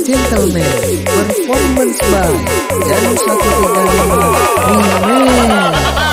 Gentlemen performance by Janu 135 Remix